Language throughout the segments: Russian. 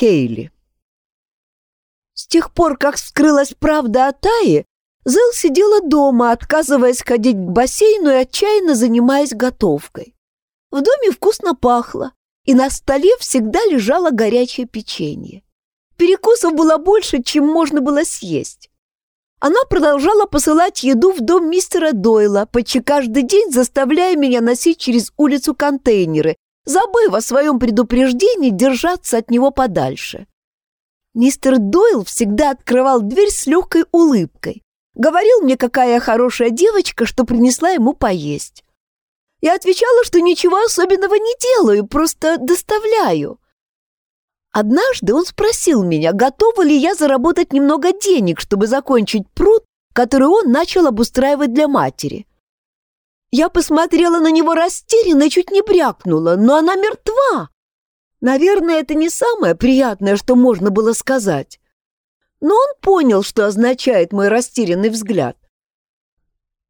Кейли. С тех пор, как вскрылась правда о Тае, Зел сидела дома, отказываясь ходить к бассейну и отчаянно занимаясь готовкой. В доме вкусно пахло, и на столе всегда лежало горячее печенье. Перекусов было больше, чем можно было съесть. Она продолжала посылать еду в дом мистера Дойла, почти каждый день заставляя меня носить через улицу контейнеры, забыв о своем предупреждении держаться от него подальше. Мистер Дойл всегда открывал дверь с легкой улыбкой. Говорил мне, какая я хорошая девочка, что принесла ему поесть. Я отвечала, что ничего особенного не делаю, просто доставляю. Однажды он спросил меня, готова ли я заработать немного денег, чтобы закончить пруд, который он начал обустраивать для матери. Я посмотрела на него растерянно и чуть не брякнула, но она мертва. Наверное, это не самое приятное, что можно было сказать. Но он понял, что означает мой растерянный взгляд.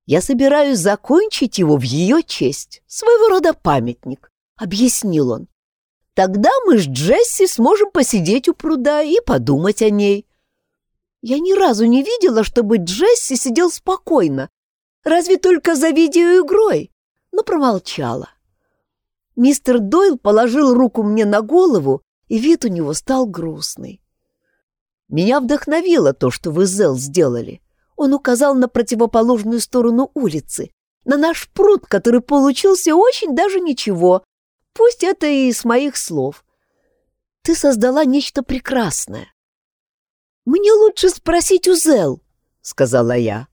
Я собираюсь закончить его в ее честь, своего рода памятник, объяснил он. Тогда мы с Джесси сможем посидеть у пруда и подумать о ней. Я ни разу не видела, чтобы Джесси сидел спокойно, разве только за видеоигрой, но промолчала. Мистер Дойл положил руку мне на голову, и вид у него стал грустный. Меня вдохновило то, что вы, Зел, сделали. Он указал на противоположную сторону улицы, на наш пруд, который получился очень даже ничего, пусть это и с моих слов. Ты создала нечто прекрасное. Мне лучше спросить у Зел, сказала я.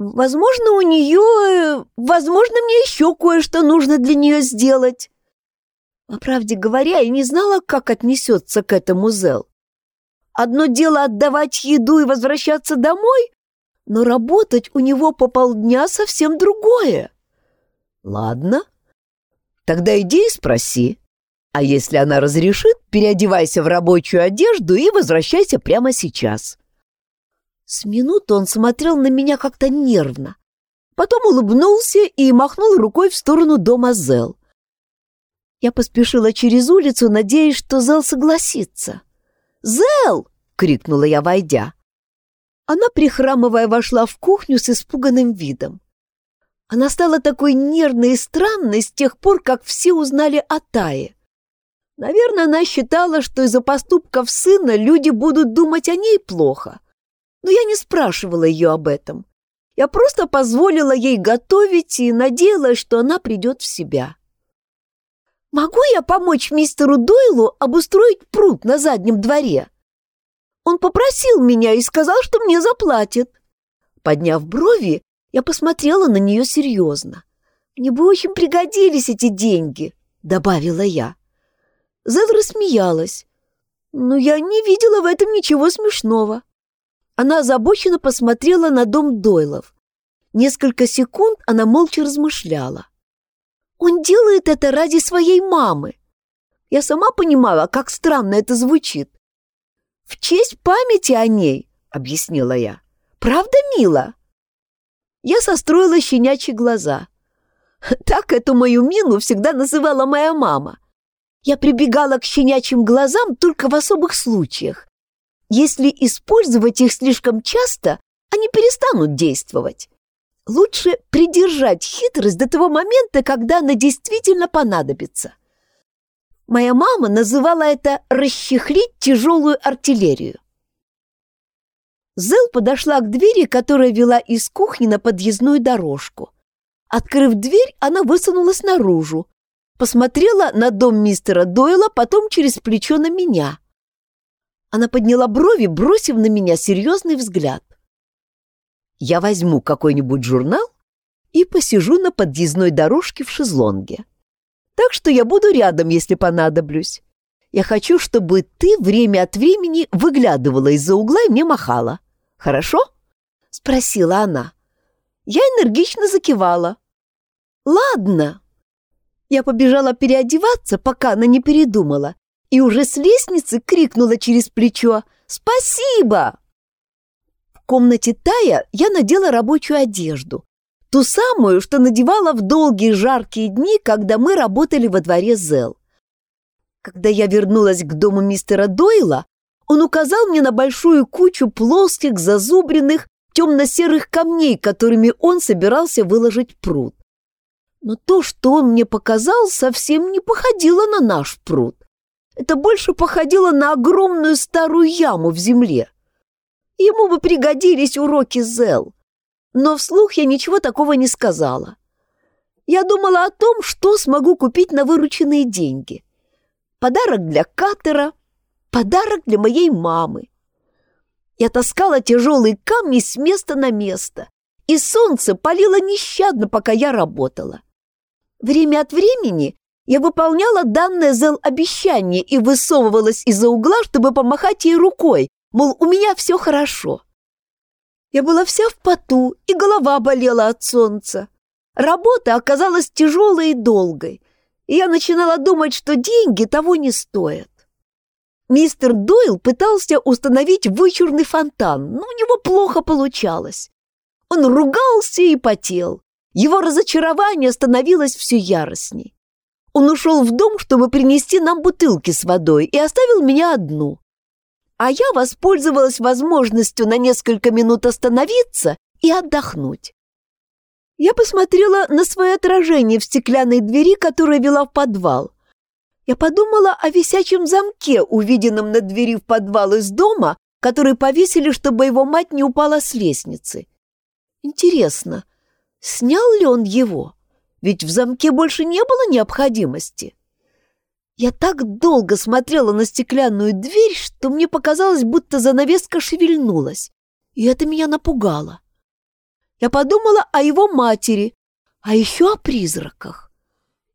Возможно, у нее... Возможно, мне еще кое-что нужно для нее сделать. По правде говоря, я не знала, как отнесется к этому Зел. Одно дело отдавать еду и возвращаться домой, но работать у него по полдня совсем другое. Ладно, тогда иди и спроси. А если она разрешит, переодевайся в рабочую одежду и возвращайся прямо сейчас. С минуту он смотрел на меня как-то нервно. Потом улыбнулся и махнул рукой в сторону дома Зел. Я поспешила через улицу, надеясь, что Зел согласится. «Зел!» — крикнула я, войдя. Она, прихрамывая, вошла в кухню с испуганным видом. Она стала такой нервной и странной с тех пор, как все узнали о Тае. Наверное, она считала, что из-за поступков сына люди будут думать о ней плохо — но я не спрашивала ее об этом. Я просто позволила ей готовить и надеялась, что она придет в себя. «Могу я помочь мистеру Дойлу обустроить пруд на заднем дворе?» Он попросил меня и сказал, что мне заплатит. Подняв брови, я посмотрела на нее серьезно. «Мне бы очень пригодились эти деньги», — добавила я. Зел рассмеялась. «Но я не видела в этом ничего смешного». Она озабоченно посмотрела на дом Дойлов. Несколько секунд она молча размышляла. «Он делает это ради своей мамы. Я сама понимала, как странно это звучит. В честь памяти о ней, — объяснила я. Правда, мило?» Я состроила щенячьи глаза. Так эту мою мину всегда называла моя мама. Я прибегала к щенячьим глазам только в особых случаях, если использовать их слишком часто, они перестанут действовать. Лучше придержать хитрость до того момента, когда она действительно понадобится. Моя мама называла это «расчехлить тяжелую артиллерию». Зел подошла к двери, которая вела из кухни на подъездную дорожку. Открыв дверь, она высунулась наружу, посмотрела на дом мистера Дойла, потом через плечо на меня. Она подняла брови, бросив на меня серьезный взгляд. «Я возьму какой-нибудь журнал и посижу на подъездной дорожке в шезлонге. Так что я буду рядом, если понадоблюсь. Я хочу, чтобы ты время от времени выглядывала из-за угла и мне махала. Хорошо?» — спросила она. Я энергично закивала. «Ладно». Я побежала переодеваться, пока она не передумала, и уже с лестницы крикнула через плечо «Спасибо!». В комнате Тая я надела рабочую одежду, ту самую, что надевала в долгие жаркие дни, когда мы работали во дворе Зел. Когда я вернулась к дому мистера Дойла, он указал мне на большую кучу плоских, зазубренных, темно-серых камней, которыми он собирался выложить пруд. Но то, что он мне показал, совсем не походило на наш пруд. Это больше походило на огромную старую яму в земле. Ему бы пригодились уроки Зел. Но вслух я ничего такого не сказала. Я думала о том, что смогу купить на вырученные деньги. Подарок для Катера, подарок для моей мамы. Я таскала тяжелые камни с места на место, и солнце палило нещадно, пока я работала. Время от времени я выполняла данное Зел обещание и высовывалась из-за угла, чтобы помахать ей рукой, мол, у меня все хорошо. Я была вся в поту, и голова болела от солнца. Работа оказалась тяжелой и долгой, и я начинала думать, что деньги того не стоят. Мистер Дойл пытался установить вычурный фонтан, но у него плохо получалось. Он ругался и потел. Его разочарование становилось все яростней. Он ушел в дом, чтобы принести нам бутылки с водой, и оставил меня одну. А я воспользовалась возможностью на несколько минут остановиться и отдохнуть. Я посмотрела на свое отражение в стеклянной двери, которая вела в подвал. Я подумала о висячем замке, увиденном на двери в подвал из дома, который повесили, чтобы его мать не упала с лестницы. Интересно, Снял ли он его? Ведь в замке больше не было необходимости. Я так долго смотрела на стеклянную дверь, что мне показалось, будто занавеска шевельнулась, и это меня напугало. Я подумала о его матери, а еще о призраках.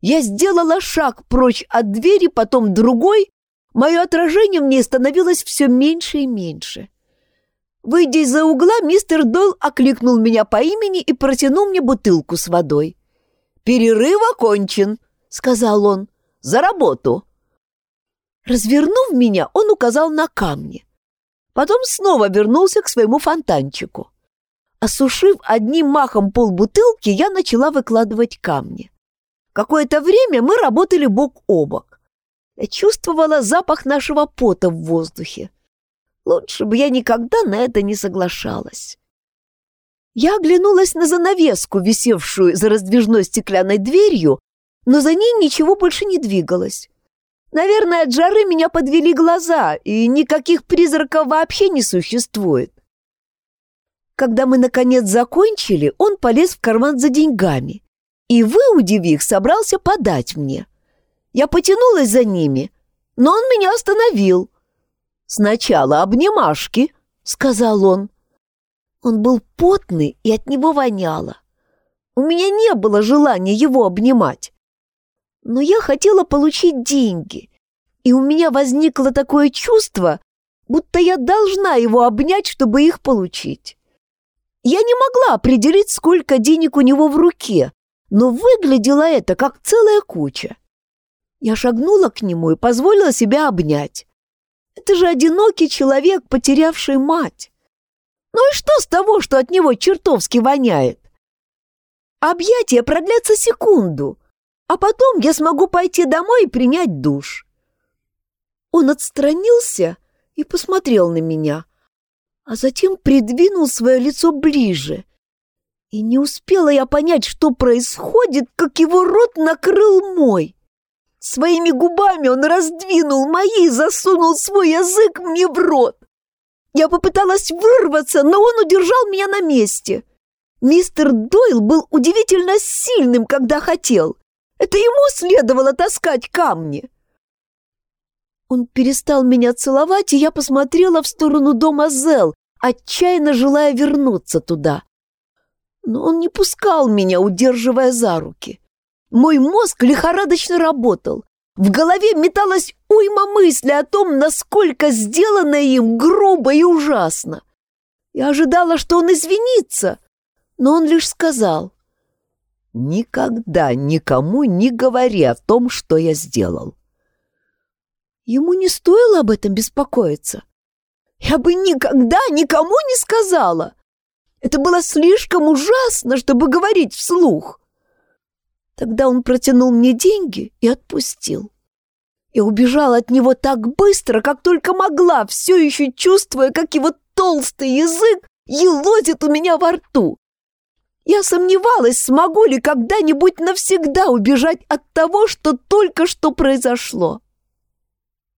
Я сделала шаг прочь от двери, потом другой. Мое отражение в ней становилось все меньше и меньше. Выйдя из-за угла, мистер Дойл окликнул меня по имени и протянул мне бутылку с водой. «Перерыв окончен», — сказал он. «За работу». Развернув меня, он указал на камни. Потом снова вернулся к своему фонтанчику. Осушив одним махом полбутылки, я начала выкладывать камни. Какое-то время мы работали бок о бок. Я чувствовала запах нашего пота в воздухе. Лучше бы я никогда на это не соглашалась. Я оглянулась на занавеску, висевшую за раздвижной стеклянной дверью, но за ней ничего больше не двигалось. Наверное, от жары меня подвели глаза, и никаких призраков вообще не существует. Когда мы, наконец, закончили, он полез в карман за деньгами и, выудив их, собрался подать мне. Я потянулась за ними, но он меня остановил. «Сначала обнимашки», — сказал он. Он был потный и от него воняло. У меня не было желания его обнимать. Но я хотела получить деньги, и у меня возникло такое чувство, будто я должна его обнять, чтобы их получить. Я не могла определить, сколько денег у него в руке, но выглядело это как целая куча. Я шагнула к нему и позволила себя обнять. Это же одинокий человек, потерявший мать. Ну и что с того, что от него чертовски воняет? Объятия продлятся секунду, а потом я смогу пойти домой и принять душ. Он отстранился и посмотрел на меня, а затем придвинул свое лицо ближе. И не успела я понять, что происходит, как его рот накрыл мой. Своими губами он раздвинул мои и засунул свой язык мне в рот. Я попыталась вырваться, но он удержал меня на месте. Мистер Дойл был удивительно сильным, когда хотел. Это ему следовало таскать камни. Он перестал меня целовать, и я посмотрела в сторону дома Зел, отчаянно желая вернуться туда. Но он не пускал меня, удерживая за руки. Мой мозг лихорадочно работал. В голове металась уйма мысли о том, насколько сделано им грубо и ужасно. Я ожидала, что он извинится, но он лишь сказал, «Никогда никому не говори о том, что я сделал». Ему не стоило об этом беспокоиться. Я бы никогда никому не сказала. Это было слишком ужасно, чтобы говорить вслух. Тогда он протянул мне деньги и отпустил. и убежала от него так быстро, как только могла, все еще чувствуя, как его толстый язык елозит у меня во рту. Я сомневалась, смогу ли когда-нибудь навсегда убежать от того, что только что произошло.